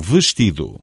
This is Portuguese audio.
vestido.